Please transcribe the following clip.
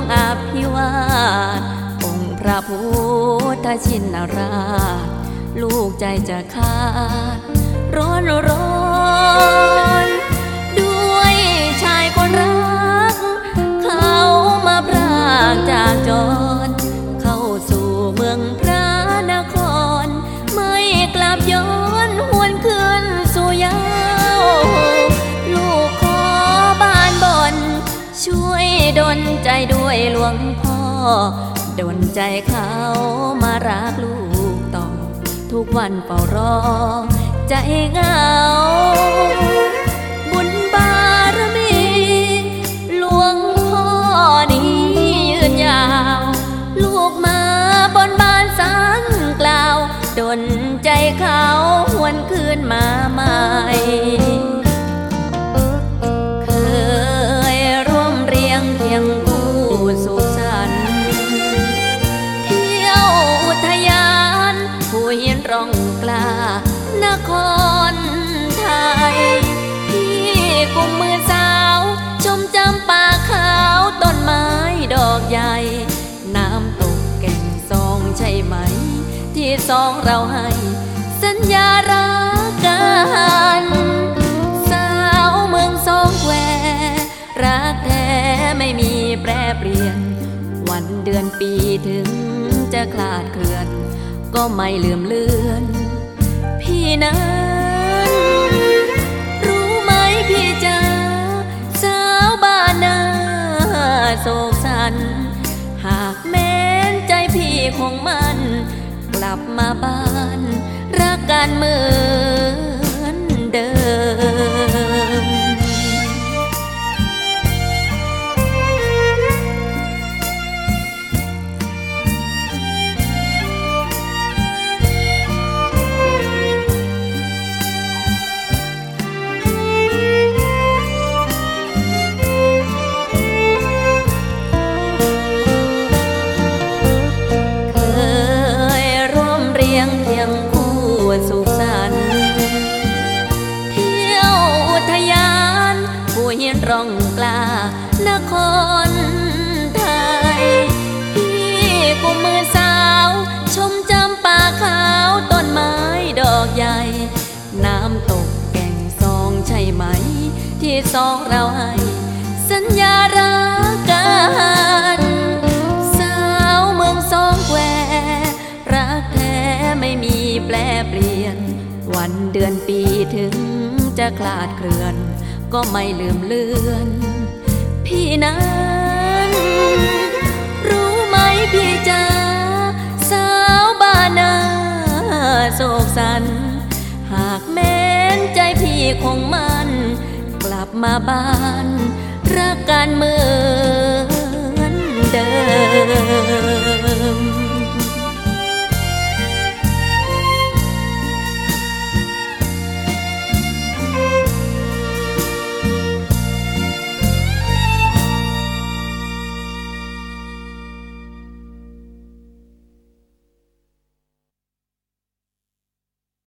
งอภิวาทองค์พระพุทธชินราช ลูกใจจะขาดร้อนร้อน วยหลวงพ่อโดลใจเขามารักลูกต่อ ทุกวันเฝ้ารอ ใจเหงา บุญบารมีหลวงพ่อนี้ยืนยาว ลูกมาบนบานสังกล่าว ดนใจเขาหวนคืนมาใหม่ ร่องกล้านครไทยที่กุมมือสาว ชมจำป่าขาวต้นไม้ดอกใหญ่ น้ำตกแก่งซองใช่ไหม ที่สองเราให้ สัญญารักกันสาวเมืองสองแควรักแท้ไม่มีแปรเปลี่ยน วันเดือนปีถึงจะคลาดเคลื่อน ก็ไม่ลืมเลือน พี่นั้นรู้ไหมพี่จ้าสาวบ้านนาโศกสัน หากแม้นใจพี่คงมัน กลับมาบ้าน รักกันเมือ สุขสันต์เที่ยวอุทยานผู้เห็นร่องกล้านครไทยที่กุมมือสาว ชมจำป่าขาวต้นไม้ดอกใหญ่ น้ำตกแก่งซองใช่ไหม ที่สองเราให้ สัญญารัก น วันเดือนปีถึงจะคลาดเคลื่อน ก็ไม่ลืมเลือน พี่นั้นรู้ไหมพี่จ๋าสาวบ้านนาโศกสัน หากแม้นใจพี่คงมัน กลับมาบ้าน รักกันเมือ